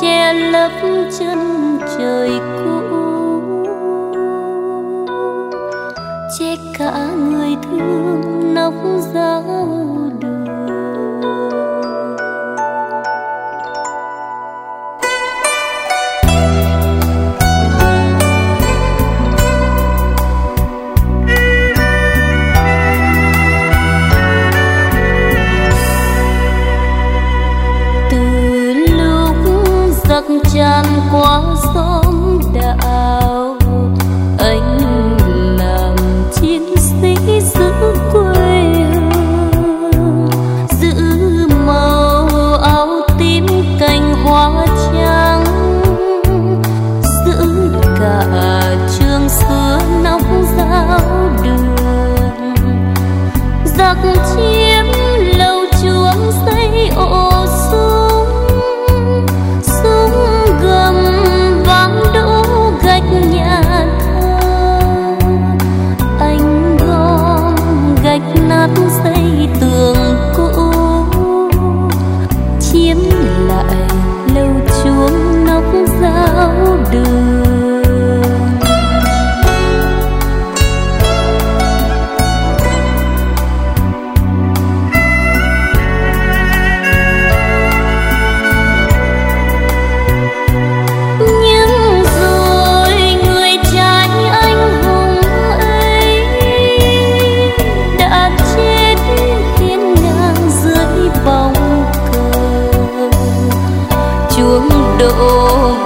che lấp chân trời cũ. Che cả người thương nóc giáo tràn qua gió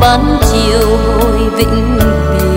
ban chiều hồi vĩnh biệt.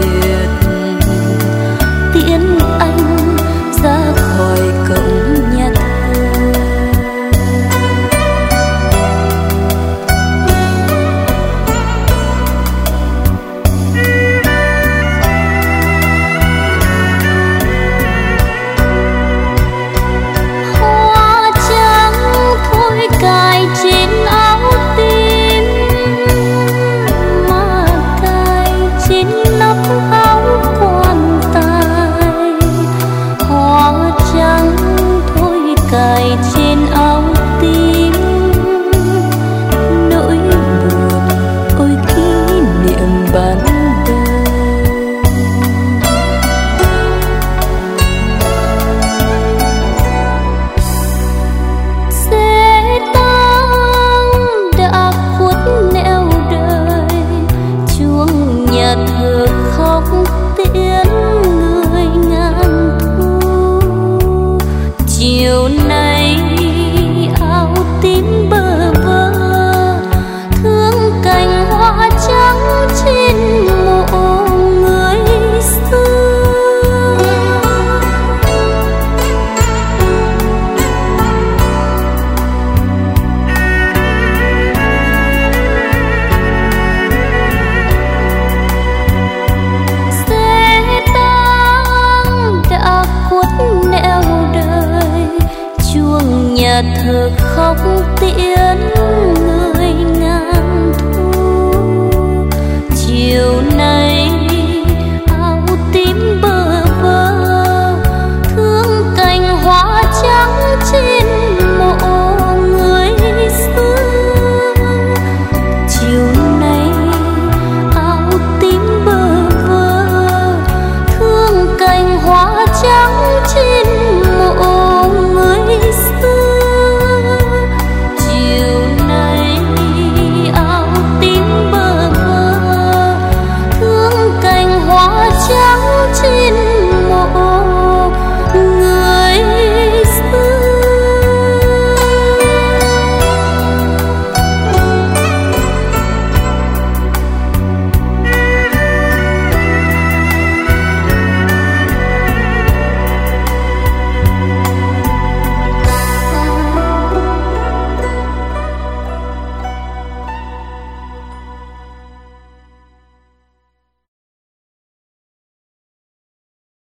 Nhà thực khóc tiễn